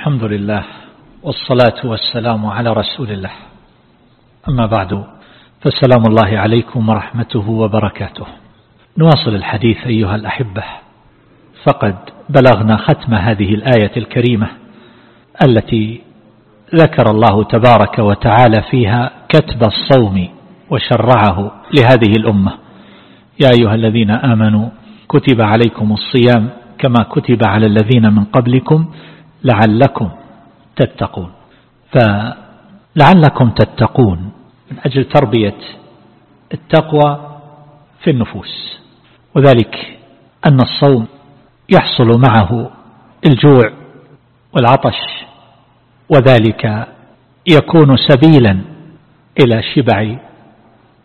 الحمد لله والصلاة والسلام على رسول الله. أما بعد فسلام الله عليكم ورحمته وبركاته. نواصل الحديث أيها الأحبة. فقد بلغنا ختم هذه الآية الكريمة التي ذكر الله تبارك وتعالى فيها كتب الصوم وشرعه لهذه الأمة. يا أيها الذين آمنوا كتب عليكم الصيام كما كتب على الذين من قبلكم لعلكم تتقون. فلعلكم تتقون من أجل تربية التقوى في النفوس وذلك أن الصوم يحصل معه الجوع والعطش وذلك يكون سبيلا إلى شبع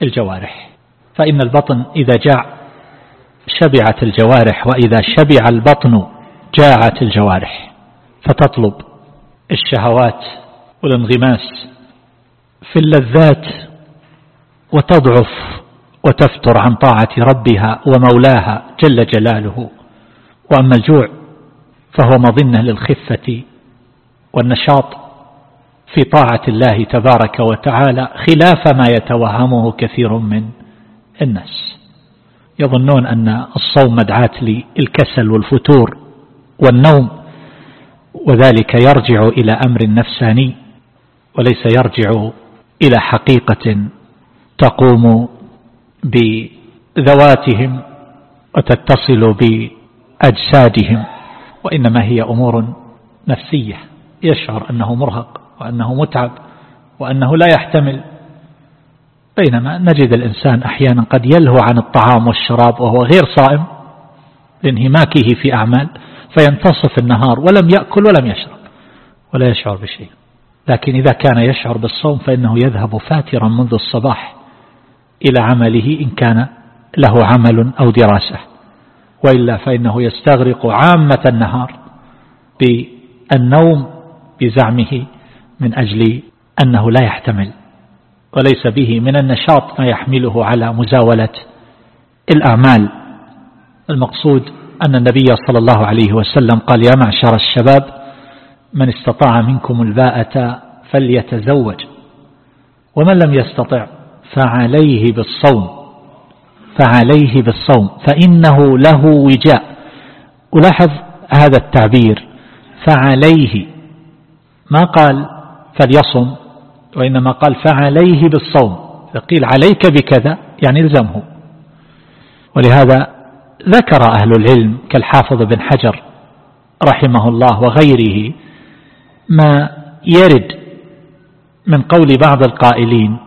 الجوارح. فإن البطن إذا جاع شبعت الجوارح وإذا شبع البطن جاعت الجوارح. فتطلب الشهوات والانغماس في اللذات وتضعف وتفتر عن طاعة ربها ومولاها جل جلاله. وأما الجوع فهو مظنة للخفة والنشاط في طاعة الله تبارك وتعالى خلاف ما يتوهمه كثير من الناس. يظنون أن الصوم مدعاة للكسل والفتور والنوم وذلك يرجع إلى أمر نفساني وليس يرجع إلى حقيقة تقوم بذواتهم وتتصل بأجسادهم وإنما هي أمور نفسية. يشعر أنه مرهق وأنه متعب وأنه لا يحتمل. بينما نجد الإنسان أحيانا قد يلهو عن الطعام والشراب وهو غير صائم لانهماكه في أعمال فينتصف النهار ولم يأكل ولم يشرب ولا يشعر بشيء. لكن إذا كان يشعر بالصوم فإنه يذهب فاترا منذ الصباح إلى عمله إن كان له عمل أو دراسة. وإلا فإنه يستغرق عامة النهار بالنوم بزعمه من أجل أنه لا يحتمل. وليس به من النشاط ما يحمله على مزاولة الأعمال. المقصود أن النبي صلى الله عليه وسلم قال يا معشر الشباب من استطاع منكم الباءة فليتزوج ومن لم يستطع فعليه بالصوم فعليه بالصوم فإنه له وجاء. ولاحظ هذا التعبير فعليه. ما قال فليصم وإنما قال فعليه بالصوم فقيل عليك بكذا يعني الزمه. ولهذا ذكر أهل العلم كالحافظ بن حجر رحمه الله وغيره ما يرد من قول بعض القائلين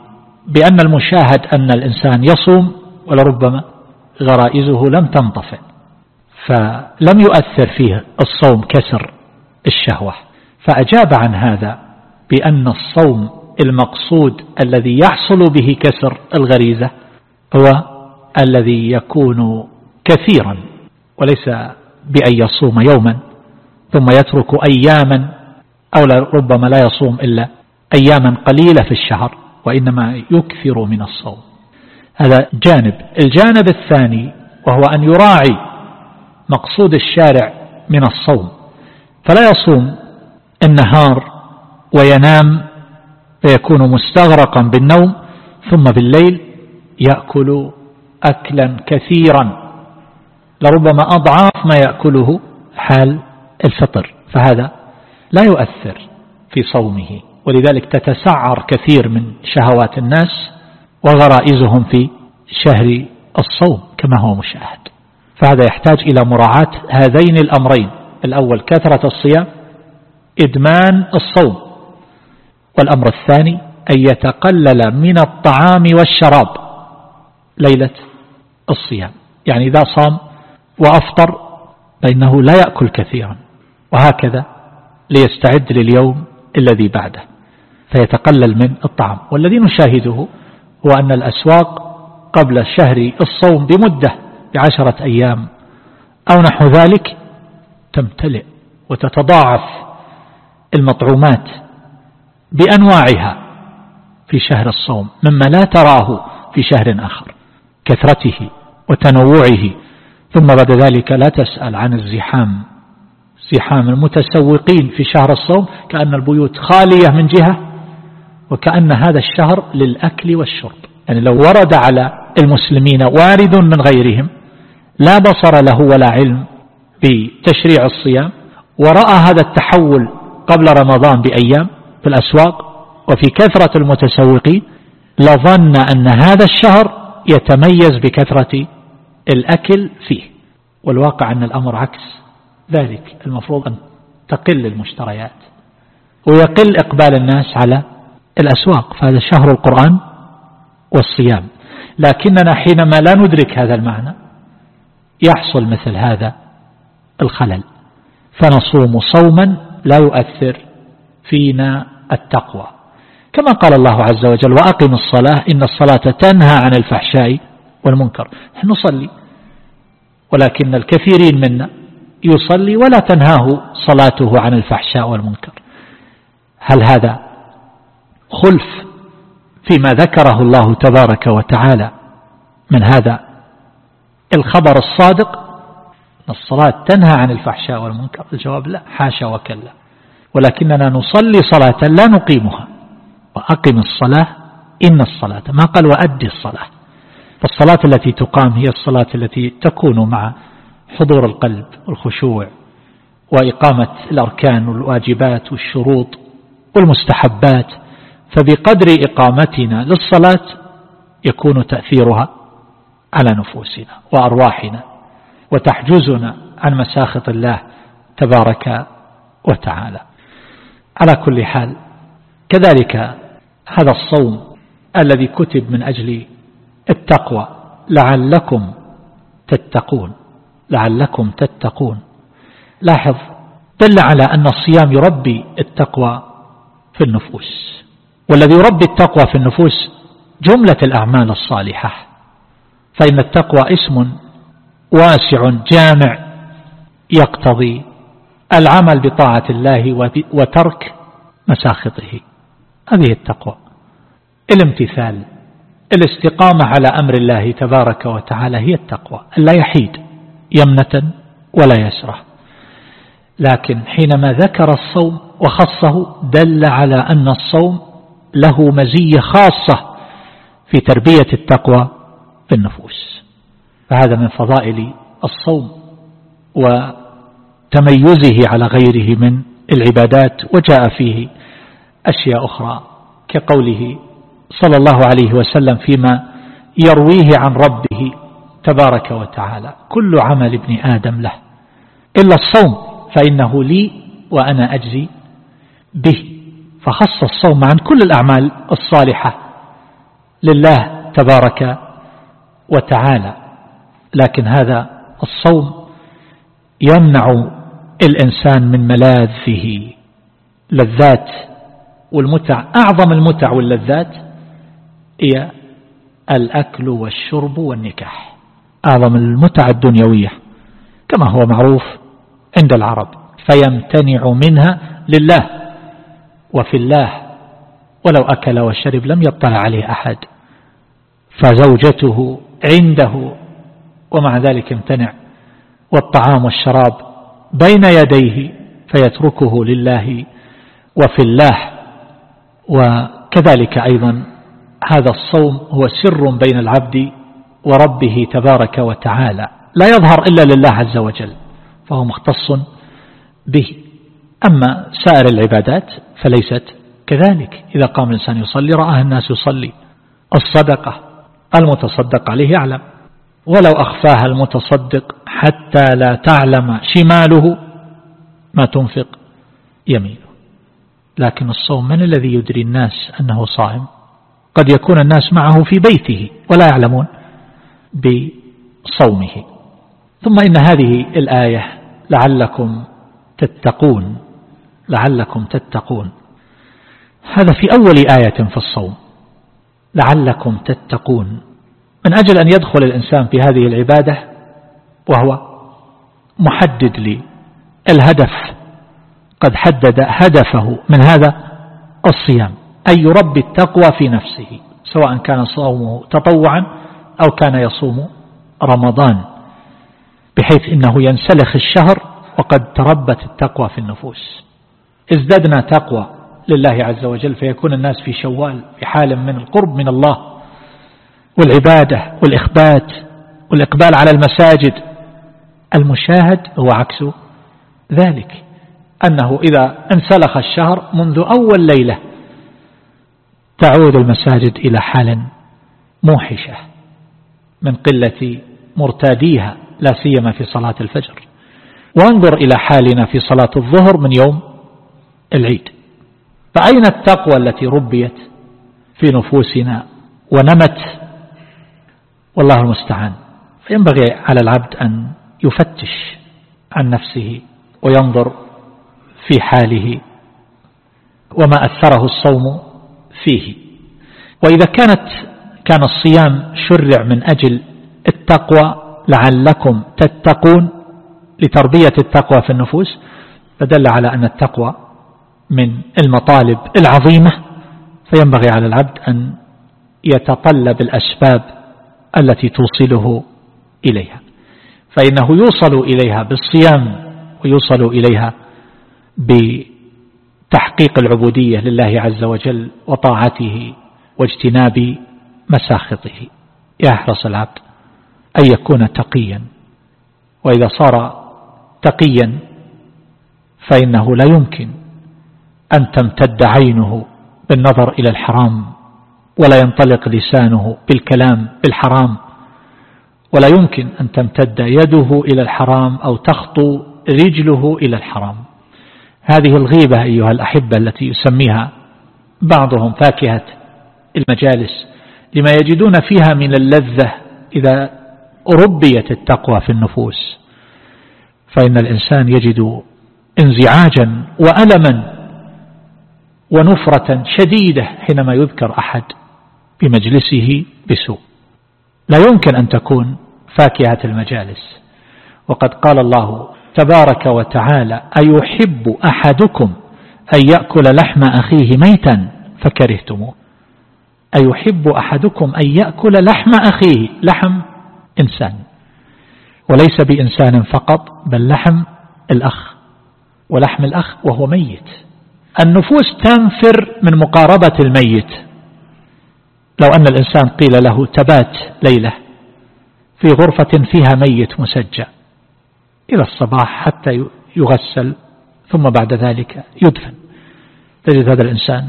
بأن المشاهد أن الإنسان يصوم ولربما غرائزه لم تنطفئ فلم يؤثر فيه الصوم كسر الشهوة. فأجاب عن هذا بأن الصوم المقصود الذي يحصل به كسر الغريزة هو الذي يكون كثيرا وليس بأن يصوم يوما ثم يترك أياما أو ربما لا يصوم إلا أياما قليلة في الشهر وإنما يكثر من الصوم. هذا جانب. الجانب الثاني وهو أن يراعي مقصود الشارع من الصوم. فلا يصوم النهار وينام فيكون مستغرقا بالنوم ثم بالليل يأكل أكلا كثيرا. لربما أضعاف ما يأكله حال الفطر فهذا لا يؤثر في صومه ولذلك تتسعر كثير من شهوات الناس وغرائزهم في شهر الصوم كما هو مشاهد. فهذا يحتاج إلى مراعاة هذين الأمرين الأول كثرة الصيام إدمان الصوم والأمر الثاني أن يتقلل من الطعام والشراب ليلة الصيام. يعني إذا صام وأفطر فإنه لا يأكل كثيرا وهكذا ليستعد لليوم الذي بعده. فيتقلل من الطعام. والذي نشاهده هو أن الأسواق قبل شهر الصوم بمدة بعشرة أيام أو نحو ذلك تمتلئ وتتضاعف المطعومات بأنواعها في شهر الصوم مما لا تراه في شهر آخر كثرته وتنوعه ثم بعد ذلك لا تسأل عن الزحام. زحام المتسوقين في شهر الصوم كأن البيوت خالية من جهة وكأن هذا الشهر للأكل والشرب. يعني لو ورد على المسلمين وارد من غيرهم لا بصر له ولا علم بتشريع الصيام ورأى هذا التحول قبل رمضان بأيام في الأسواق وفي كثرة المتسوقين لظن أن هذا الشهر يتميز بكثرة الأكل فيه والواقع أن الأمر عكس ذلك المفروض أن تقل المشتريات ويقل إقبال الناس على الأسواق فهذا شهر القرآن والصيام. لكننا حينما لا ندرك هذا المعنى يحصل مثل هذا الخلل فنصوم صوما لا يؤثر فينا التقوى. كما قال الله عز وجل وأقم الصلاة إن الصلاة تنهى عن الفحشاء والمنكر. نصلي ولكن الكثيرين منا يصلي ولا تنهاه صلاته عن الفحشاء والمنكر. هل هذا خلف فيما ذكره الله تبارك وتعالى من هذا الخبر الصادق؟ الصلاة تنهى عن الفحشاء والمنكر. الجواب لا حاشا وكلا. ولكننا نصلي صلاة لا نقيمها. وأقم الصلاة إن الصلاة. ما قال وأدي الصلاة. فالصلاة التي تقام هي الصلاة التي تكون مع حضور القلب والخشوع وإقامة الأركان والواجبات والشروط والمستحبات. فبقدر إقامتنا للصلاة يكون تأثيرها على نفوسنا وأرواحنا وتحجزنا عن مساخط الله تبارك وتعالى. على كل حال كذلك هذا الصوم الذي كتب من أجل التقوى. لعلكم تتقون. لعلكم تتقون. لاحظ دل على أن الصيام يربي التقوى في النفوس. والذي يربي التقوى في النفوس جملة الأعمال الصالحة. فإن التقوى اسم واسع جامع يقتضي العمل بطاعة الله وترك مساخطه. هذه التقوى. الامتثال. الاستقامة على أمر الله تبارك وتعالى هي التقوى لا يحيد يمنة ولا يسرة. لكن حينما ذكر الصوم وخصه دل على أن الصوم له مزية خاصة في تربية التقوى في النفوس. فهذا من فضائل الصوم وتميزه على غيره من العبادات وجاء فيه أشياء أخرى كقوله صلى الله عليه وسلم فيما يرويه عن ربه تبارك وتعالى. كل عمل ابن آدم له. إلا الصوم فإنه لي وأنا أجزي به. فخص الصوم عن كل الأعمال الصالحة لله تبارك وتعالى. لكن هذا الصوم يمنع الإنسان من ملاذه. لذات والمتع أعظم المتع واللذات هي الأكل والشرب والنكاح. أعظم المتع الدنيوية. كما هو معروف عند العرب. فيمتنع منها لله وفي الله. ولو أكل وشرب لم يطلع عليه أحد. فزوجته عنده. ومع ذلك امتنع. والطعام والشراب بين يديه فيتركه لله وفي الله. وكذلك أيضا هذا الصوم هو سر بين العبد وربه تبارك وتعالى. لا يظهر إلا لله عز وجل فهو مختص به. أما سائر العبادات فليست كذلك. إذا قام الإنسان يصلي رآه الناس يصلي. الصدقة المتصدق عليه يعلم. ولو أخفاها المتصدق حتى لا تعلم شماله ما تنفق يمينه. لكن الصوم من الذي يدري الناس أنه صائم؟ قد يكون الناس معه في بيته ولا يعلمون بصومه. ثم إن هذه الآية لعلكم تتقون لعلكم تتقون. هذا في أول آية في الصوم. لعلكم تتقون. من أجل أن يدخل الإنسان في هذه العبادة وهو محدد لي. الهدف قد حدد هدفه من هذا الصيام. أن يربي التقوى في نفسه سواء كان صومه تطوعا أو كان يصوم رمضان بحيث إنه ينسلخ الشهر وقد تربت التقوى في النفوس. ازددنا تقوى لله عز وجل فيكون الناس في شوال في حال من القرب من الله والعبادة والإخبات والإقبال على المساجد. المشاهد هو عكس ذلك أنه إذا انسلخ الشهر منذ أول ليلة تعود المساجد إلى حال موحشة من قلة مرتاديها لا سيما في صلاة الفجر. وانظر إلى حالنا في صلاة الظهر من يوم العيد. فأين التقوى التي ربيت في نفوسنا ونمت؟ والله المستعان. فينبغي على العبد أن يفتش عن نفسه وينظر في حاله. وما أثره الصوم فيه. وإذا كانت كان الصيام شرع من أجل التقوى لعلكم تتقون لتربية التقوى في النفوس فدل على أن التقوى من المطالب العظيمة. فينبغي على العبد أن يتطلب الأسباب التي توصله إليها. فإنه يوصل إليها بالصيام ويوصل إليها بتحقيق العبودية لله عز وجل وطاعته واجتناب مساخطه. يحرص العبد أن يكون تقيا. وإذا صار تقيا فإنه لا يمكن أن تمتد عينه بالنظر إلى الحرام ولا ينطلق لسانه بالكلام بالحرام ولا يمكن أن تمتد يده إلى الحرام أو تخطو رجله إلى الحرام. هذه الغيبة أيها الأحبة التي يسميها بعضهم فاكهة المجالس لما يجدون فيها من اللذة إذا ربيت التقوى في النفوس. فإن الإنسان يجد انزعاجا وألما ونفرة شديدة حينما يذكر أحد بمجلسه بسوء. لا يمكن أن تكون فاكهة المجالس. وقد قال الله تبارك وتعالى أيحب أحدكم أن يأكل لحم أخيه ميتا؟ فكرهتموه. أيحب أحدكم أن يأكل لحم أخيه؟ لحم إنسان. وليس بإنسان فقط بل لحم الأخ. ولحم الأخ وهو ميت. النفوس تنفر من مقاربة الميت. لو أن الإنسان قيل له تبات ليلة في غرفة فيها ميت مسجى. إلى الصباح حتى يغسل ثم بعد ذلك يدفن. تجد هذا الإنسان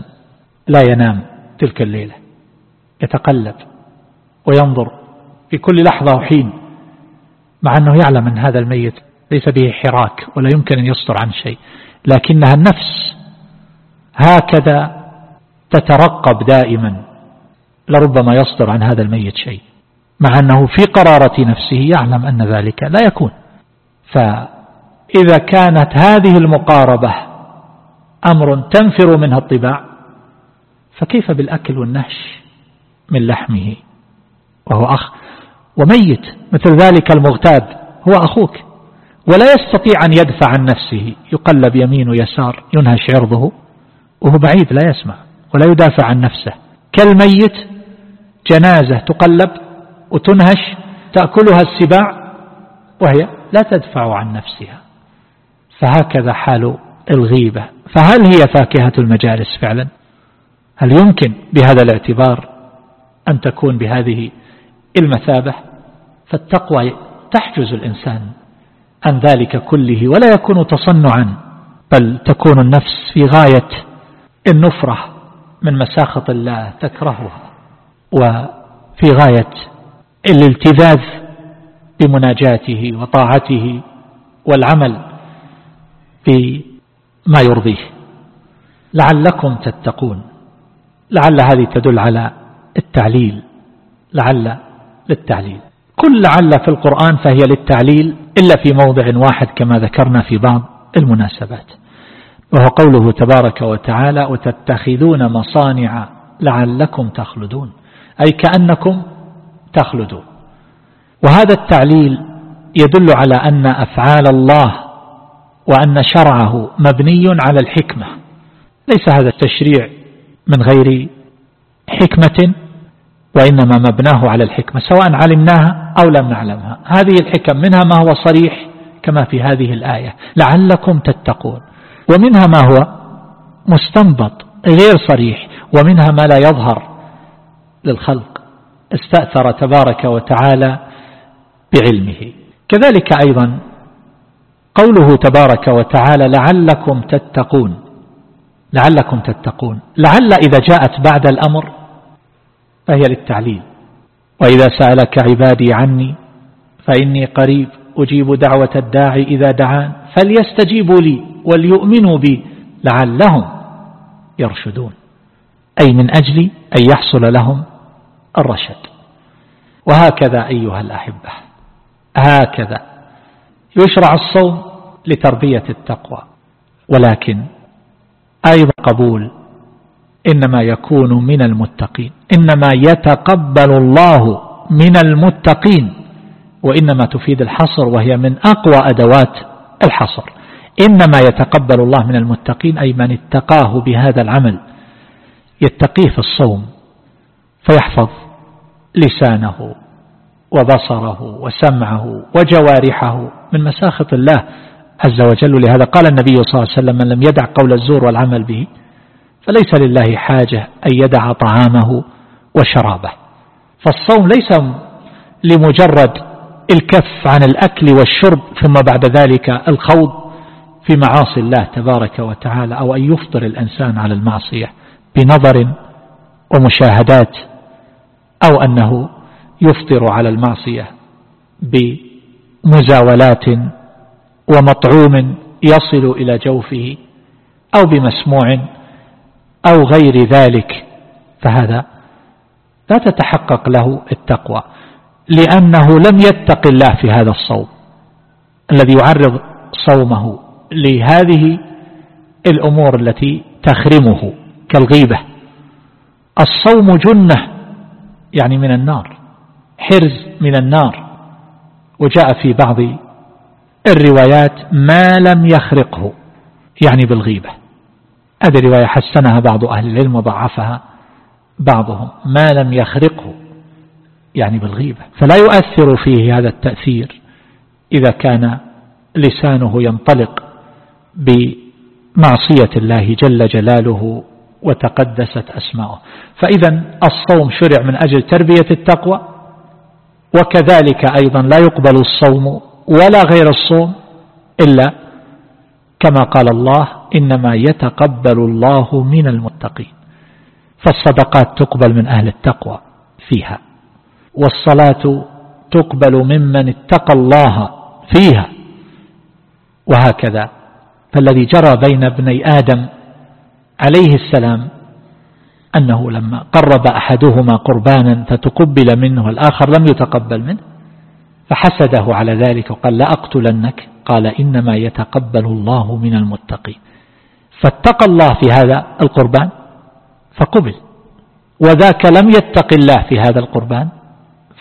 لا ينام تلك الليلة يتقلب وينظر في كل لحظة وحين مع أنه يعلم أن هذا الميت ليس به حراك ولا يمكن أن يصدر عن شيء لكنها النفس هكذا تترقب دائما لربما يصدر عن هذا الميت شيء مع أنه في قرارة نفسه يعلم أن ذلك لا يكون. فإذا كانت هذه المقاربة أمر تنفر منها الطباع فكيف بالأكل والنهش من لحمه؟ وهو أخ. وميت مثل ذلك المغتاب هو أخوك. ولا يستطيع أن يدفع عن نفسه يقلب يمين ويسار ينهش عرضه وهو بعيد لا يسمع ولا يدافع عن نفسه. كالميت جنازة تقلب وتنهش تأكلها السباع وهي لا تدفع عن نفسها. فهكذا حال الغيبة. فهل هي فاكهة المجالس فعلا؟ هل يمكن بهذا الاعتبار أن تكون بهذه المثابة؟ فالتقوى تحجز الإنسان عن ذلك كله ولا يكون تصنعا بل تكون النفس في غاية النفرة من مساخط الله تكرهها وفي غاية الالتذاذ بمناجاته وطاعته والعمل بما يرضيه. لعلكم تتقون. لعل هذه تدل على التعليل. لعل للتعليل. كل لعل في القرآن فهي للتعليل إلا في موضع واحد كما ذكرنا في بعض المناسبات. وهو قوله تبارك وتعالى وتتخذون مصانع لعلكم تخلدون. أي كأنكم تخلدون. وهذا التعليل يدل على أن أفعال الله وأن شرعه مبني على الحكمة. ليس هذا التشريع من غير حكمة وإنما مبناه على الحكمة سواء علمناها أو لم نعلمها. هذه الحكم منها ما هو صريح كما في هذه الآية. لعلكم تتقون. ومنها ما هو مستنبط غير صريح. ومنها ما لا يظهر للخلق. استأثر تبارك وتعالى بعلمه. كذلك أيضا قوله تبارك وتعالى لعلكم تتقون. لعلكم تتقون. لعل إذا جاءت بعد الأمر فهي للتعليل. وإذا سألك عبادي عني فإني قريب أجيب دعوة الداعي إذا دعان فليستجيبوا لي وليؤمنوا بي لعلهم يرشدون. أي من أجل أن يحصل لهم الرشد. وهكذا أيها الأحبة. هكذا. يشرع الصوم لتربية التقوى ولكن أيضا قبول إنما يكون من المتقين إنما يتقبل الله من المتقين وإنما تفيد الحصر وهي من أقوى أدوات الحصر. إنما يتقبل الله من المتقين أي من اتقاه بهذا العمل. يتقيه في الصوم فيحفظ لسانه. وبصره وسمعه وجوارحه من مساخط الله عز وجل. لهذا قال النبي صلى الله عليه وسلم من لم يدع قول الزور والعمل به فليس لله حاجة أن يدع طعامه وشرابه. فالصوم ليس لمجرد الكف عن الأكل والشرب ثم بعد ذلك الخوض في معاصي الله تبارك وتعالى أو أن يفطر الإنسان على المعصية بنظر ومشاهدات أو أنه يفطر على المعصية بمزاولات ومطعوم يصل إلى جوفه أو بمسموع أو غير ذلك فهذا لا تتحقق له التقوى لأنه لم يتق الله في هذا الصوم الذي يعرض صومه لهذه الأمور التي تخرمه كالغيبة. الصوم جنة يعني من النار. حرز من النار. وجاء في بعض الروايات ما لم يخرقه يعني بالغيبة. هذه الرواية حسنها بعض أهل العلم وضعفها بعضهم. ما لم يخرقه يعني بالغيبة. فلا يؤثر فيه هذا التأثير إذا كان لسانه ينطلق بمعصية الله جل جلاله وتقدست أسماؤه. فإذا الصوم شرع من أجل تربية التقوى وكذلك أيضا لا يقبل الصوم ولا غير الصوم إلا كما قال الله إنما يتقبل الله من المتقين. فالصدقات تقبل من أهل التقوى فيها والصلاة تقبل ممن اتقى الله فيها وهكذا. فالذي جرى بين ابني آدم عليه السلام أنه لما قرب أحدهما قربانا فتقبل منه والآخر لم يتقبل منه فحسده على ذلك وقال لا أقتلنك قال إنما يتقبل الله من المتقين. فاتقى الله في هذا القربان فقبل وذاك لم يتق الله في هذا القربان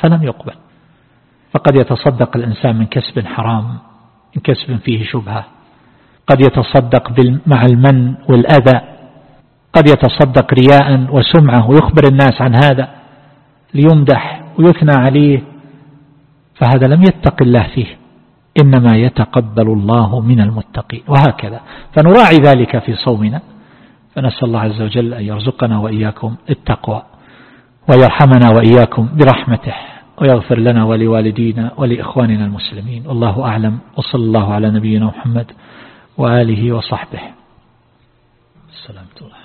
فلم يقبل. فقد يتصدق الإنسان من كسب حرام من كسب فيه شبهة. قد يتصدق مع المن والأذى قد يتصدق رياء وسمعة ويخبر الناس عن هذا ليمدح ويثنى عليه فهذا لم يتق الله فيه إنما يتقبل الله من المتقين وهكذا. فنراعي ذلك في صومنا فنسأل الله عز وجل أن يرزقنا وإياكم التقوى ويرحمنا وإياكم برحمته ويغفر لنا ولوالدينا ولإخواننا المسلمين. والله أعلم وصلى الله على نبينا محمد وآله وصحبه. السلام عليكم.